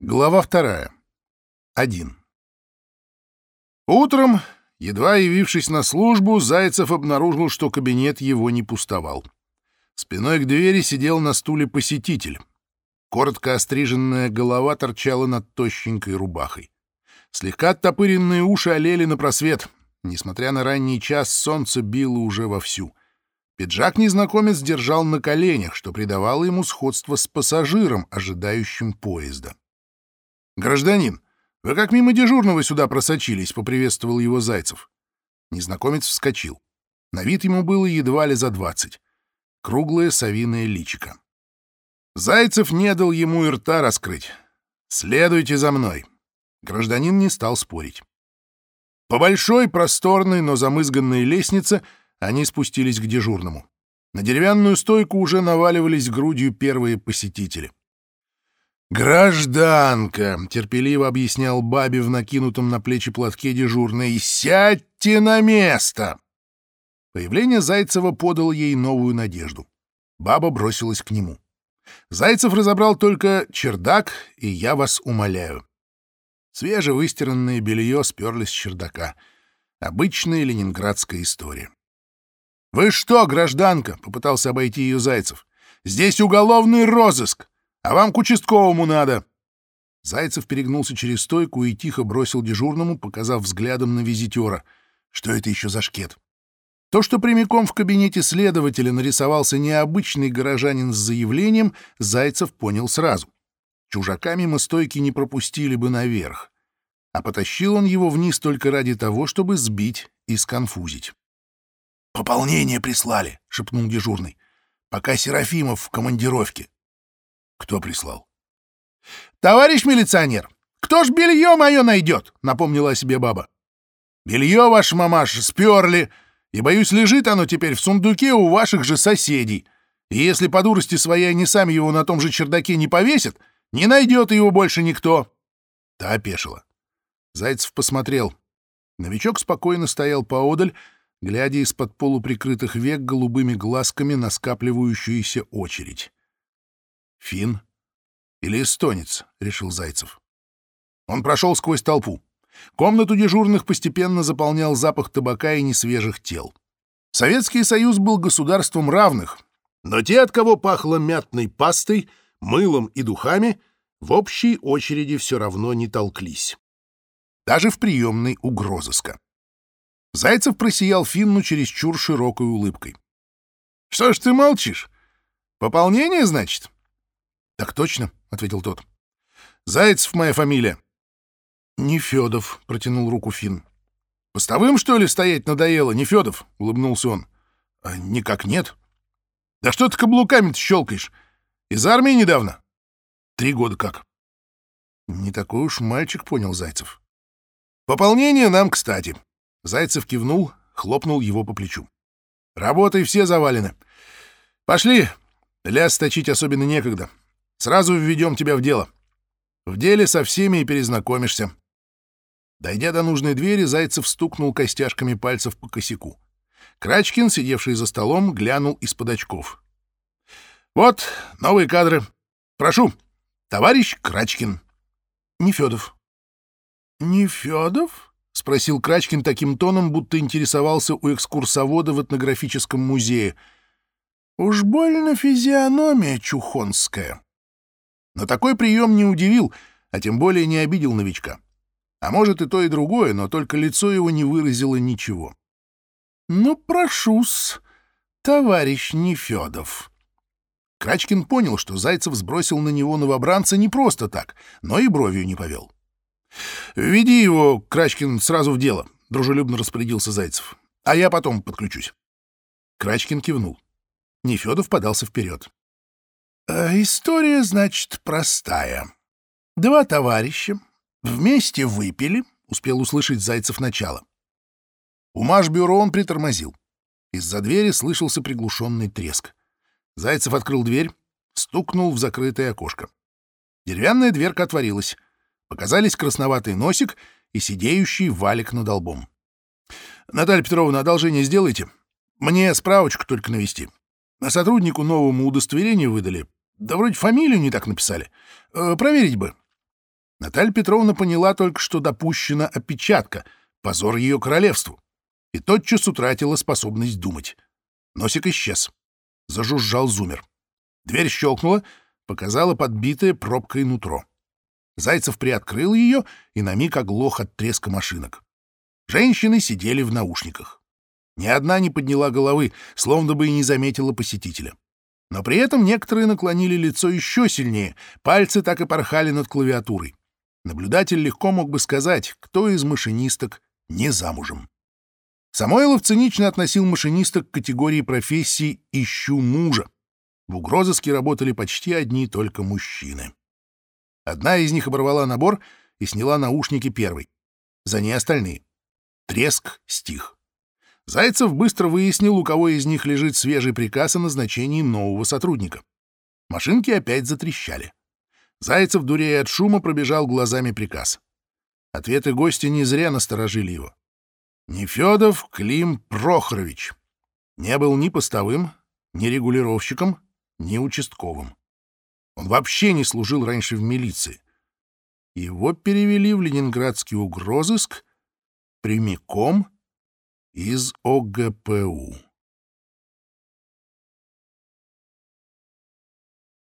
Глава вторая. Один. Утром, едва явившись на службу, Зайцев обнаружил, что кабинет его не пустовал. Спиной к двери сидел на стуле посетитель. Коротко остриженная голова торчала над тощенькой рубахой. Слегка оттопыренные уши олели на просвет. Несмотря на ранний час, солнце било уже вовсю. Пиджак незнакомец держал на коленях, что придавало ему сходство с пассажиром, ожидающим поезда. «Гражданин, вы как мимо дежурного сюда просочились?» — поприветствовал его Зайцев. Незнакомец вскочил. На вид ему было едва ли за двадцать. Круглое совиное личико. Зайцев не дал ему и рта раскрыть. «Следуйте за мной». Гражданин не стал спорить. По большой, просторной, но замызганной лестнице они спустились к дежурному. На деревянную стойку уже наваливались грудью первые посетители. «Гражданка!» — терпеливо объяснял бабе в накинутом на плечи платке дежурной. «Сядьте на место!» Появление Зайцева подало ей новую надежду. Баба бросилась к нему. Зайцев разобрал только чердак, и я вас умоляю. Свежевыстиранное белье сперлись с чердака. Обычная ленинградская история. «Вы что, гражданка?» — попытался обойти ее Зайцев. «Здесь уголовный розыск, а вам к участковому надо». Зайцев перегнулся через стойку и тихо бросил дежурному, показав взглядом на визитера. Что это еще за шкет? То, что прямиком в кабинете следователя нарисовался необычный горожанин с заявлением, Зайцев понял сразу. Чужака мимо стойки не пропустили бы наверх. А потащил он его вниз только ради того, чтобы сбить и сконфузить. «Пополнение прислали», — шепнул дежурный. «Пока Серафимов в командировке». «Кто прислал?» «Товарищ милиционер, кто ж белье мое найдет?» — напомнила о себе баба. «Белье, ваш мамаш, сперли, и, боюсь, лежит оно теперь в сундуке у ваших же соседей. И если по дурости своей они сами его на том же чердаке не повесят, не найдет его больше никто». Та опешила. Зайцев посмотрел. Новичок спокойно стоял поодаль, глядя из-под полуприкрытых век голубыми глазками на скапливающуюся очередь. «Фин или эстонец?» — решил Зайцев. Он прошел сквозь толпу. Комнату дежурных постепенно заполнял запах табака и несвежих тел. Советский Союз был государством равных, но те, от кого пахло мятной пастой, мылом и духами, в общей очереди все равно не толклись. Даже в приемной угрозыска. Зайцев просиял Финну чересчур широкой улыбкой. — Что ж ты молчишь? Пополнение, значит? — Так точно, — ответил тот. — Зайцев моя фамилия. — Не Федов, — протянул руку Фин. — Постовым, что ли, стоять надоело, не Федов? — улыбнулся он. — а Никак нет. — Да что ты каблуками-то щелкаешь? Из армии недавно? — Три года как. — Не такой уж мальчик, — понял Зайцев. — Пополнение нам кстати. Зайцев кивнул, хлопнул его по плечу. «Работой все завалены. Пошли. Ляс точить особенно некогда. Сразу введем тебя в дело. В деле со всеми и перезнакомишься». Дойдя до нужной двери, Зайцев стукнул костяшками пальцев по косяку. Крачкин, сидевший за столом, глянул из-под очков. «Вот, новые кадры. Прошу, товарищ Крачкин». «Нефёдов». «Нефёдов?» — спросил Крачкин таким тоном, будто интересовался у экскурсовода в этнографическом музее. «Уж больно физиономия чухонская». Но такой прием не удивил, а тем более не обидел новичка. А может и то, и другое, но только лицо его не выразило ничего. «Ну, прошу-с, товарищ Нефедов». Крачкин понял, что Зайцев сбросил на него новобранца не просто так, но и бровью не повел. «Веди его, Крачкин, сразу в дело», — дружелюбно распорядился Зайцев. «А я потом подключусь». Крачкин кивнул. Нефедов подался вперед. «Э, «История, значит, простая. Два товарища вместе выпили», — успел услышать Зайцев начало. У Машбюро он притормозил. Из-за двери слышался приглушенный треск. Зайцев открыл дверь, стукнул в закрытое окошко. Деревянная дверка отворилась. Показались красноватый носик и сидеющий валик над лбом. — Наталья Петровна, одолжение сделайте. Мне справочку только навести. А сотруднику новому удостоверение выдали. Да вроде фамилию не так написали. Э, проверить бы. Наталья Петровна поняла только, что допущена опечатка, позор ее королевству, и тотчас утратила способность думать. Носик исчез. Зажужжал зумер. Дверь щелкнула, показала подбитое пробкой нутро. Зайцев приоткрыл ее и на миг оглох от треска машинок. Женщины сидели в наушниках. Ни одна не подняла головы, словно бы и не заметила посетителя. Но при этом некоторые наклонили лицо еще сильнее, пальцы так и порхали над клавиатурой. Наблюдатель легко мог бы сказать, кто из машинисток не замужем. Самойлов цинично относил машинисток к категории профессии «ищу мужа». В угрозыске работали почти одни только мужчины. Одна из них оборвала набор и сняла наушники первой. За ней остальные. Треск стих. Зайцев быстро выяснил, у кого из них лежит свежий приказ о назначении нового сотрудника. Машинки опять затрещали. Зайцев, дурея от шума, пробежал глазами приказ. Ответы гостя не зря насторожили его. Нефедов Клим Прохорович. Не был ни постовым, ни регулировщиком, ни участковым. Он вообще не служил раньше в милиции. Его перевели в ленинградский угрозыск прямиком из ОГПУ.